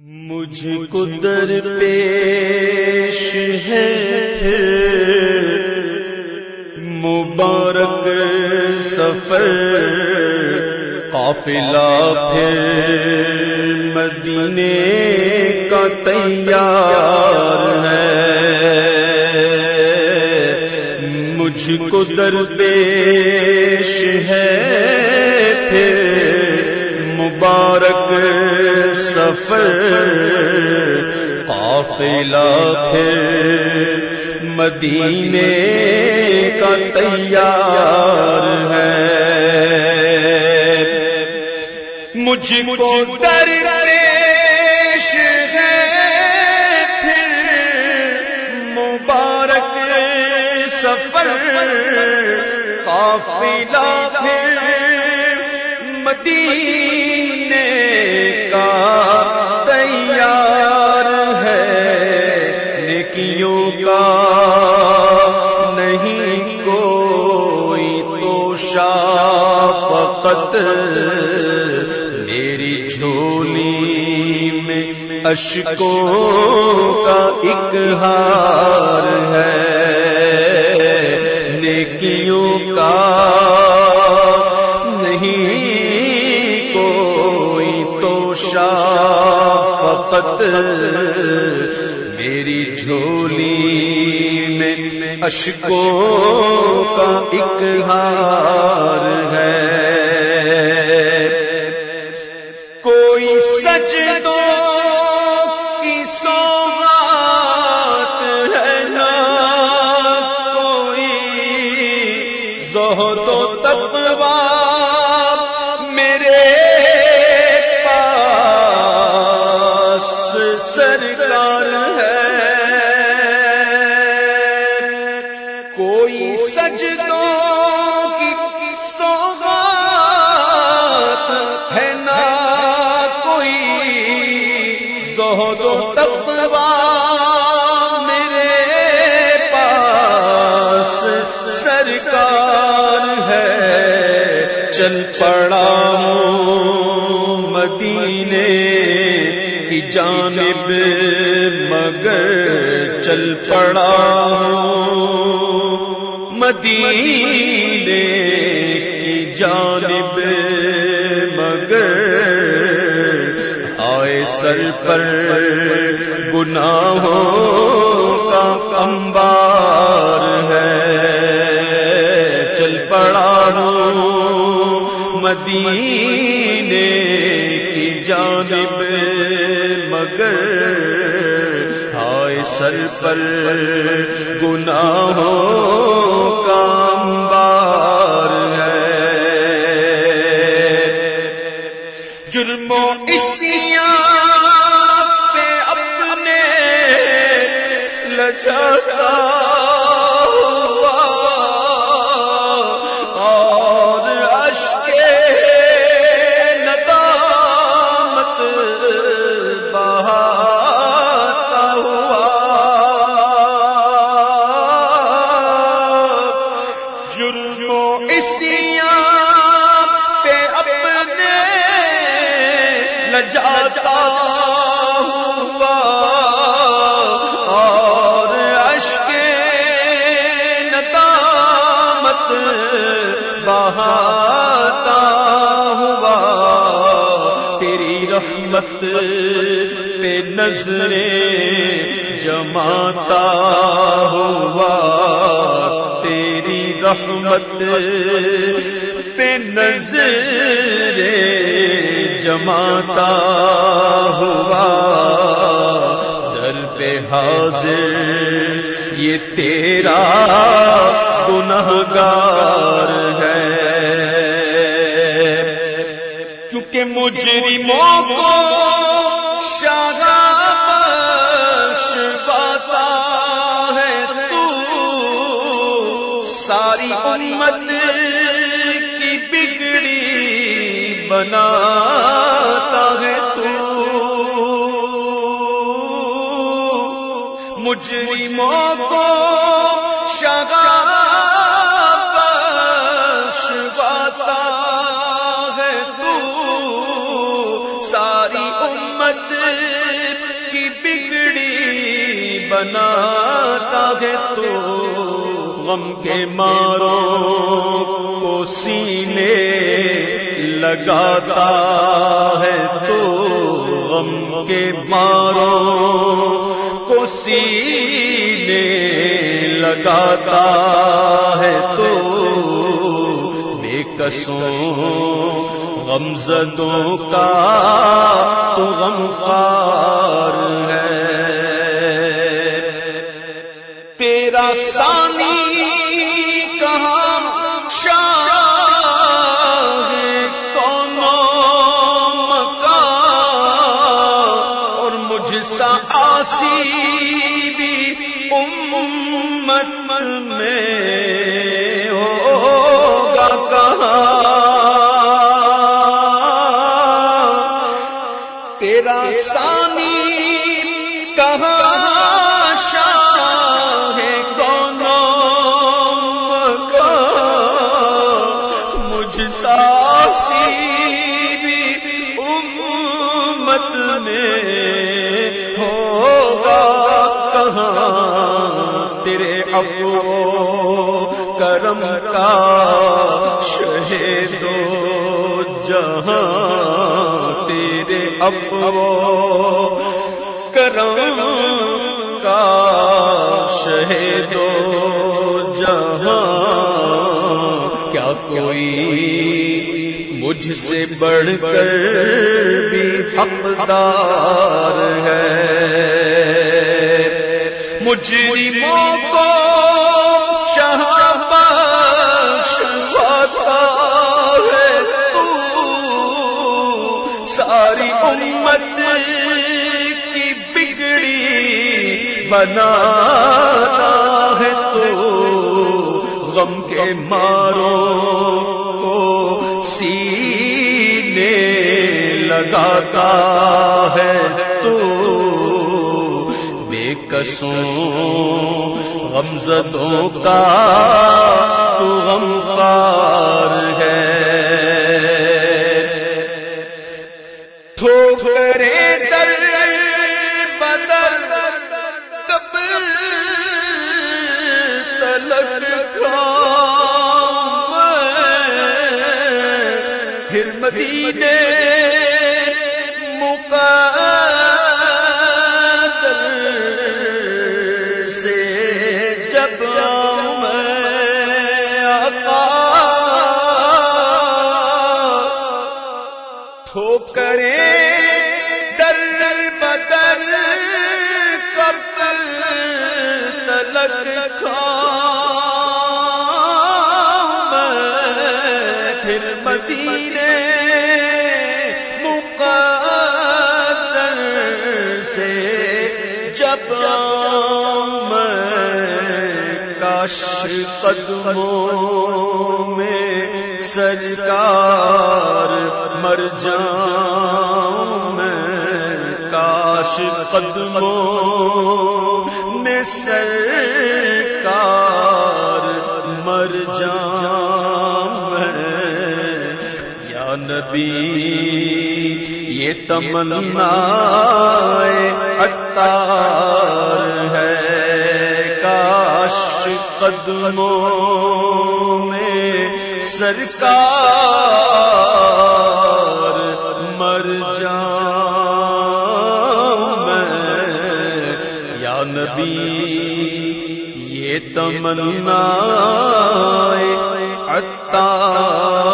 مجھ کو در پیش ہے۔ مبارک سفر، قافلہ پھر مدینے کا تیار ہے۔ مجھ کو در پیش ہے۔ سفر قافلہ پھر مدینے کا تیار ہے۔ مجھ کو در پیش ہے پھر مبارک سفر۔ قافلہ پھر مدینے کا نہیں کوئی تو فقط میری جھولی میں اشکوں کا ایک ہار ہے۔ نیکیوں کا نہیں کوئی تو فقط میری جھولی میں اشکوں کا ایک ہار ہے۔ کوئی سچ کی سو سرکار ہے۔ کوئی سجدوں کی سوغات ہے نا کوئی زہد و تقوی میرے پاس سرکار ہے۔ چل پڑا ہوں مدینے کی جانب مگر چل پڑا۔ مدینے کی جانب مگر آئے سر پر گناہوں کا امبار ہے۔ چل پڑا مدینے کی جانب مگر ہائے سر پر گناہوں کا امبار ہے۔ جرموں اسیا پہ اپنے لچکا رحمت پہ نظریں جماتا ہوا، تیری رحمت پہ نظر جماتا ہوا۔ در پہ حاضر، یہ تیرا گنہگار ہے۔ کیونکہ مجرموں کو ساری امت کی بگڑی بناتا ہے تو مجرموں کو شاباش باتا بناتا ہے تو غم کے ماروں کو سینے لگاتا ہے تو غم کے ماروں کو سینے لگاتا ہے تو بے کسوں غم زدوں کا تو غم خار تیرا سانی کہاں شاہ کون مکان؟ اور مجھ سا آسی بھی امت میں کرم کا شہید جہاں تیرے ابو کرم کا شہید جہاں کیا کوئی مجھ سے بڑھ کر بھی حقدار ہے؟ مجرموں کو ہے تو ساری امت کی بگڑی بنا ہے تو غم کے ماروں کو سینے لگاتا ہے تو بے کسوں غمزدوں کا تو غمخار ہے۔ ٹھوکرے در بدر کب تلک پھر مدینے قدموں میں سرکار مر جاؤں میں کاش قدموں میں سرکار مر جاؤں میں۔ یا نبی، یہ تمنا اتار ہے۔ قدموں میں سرکار مر جا میں۔ یا نبی یہ تمنا عطار